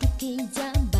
Porque ya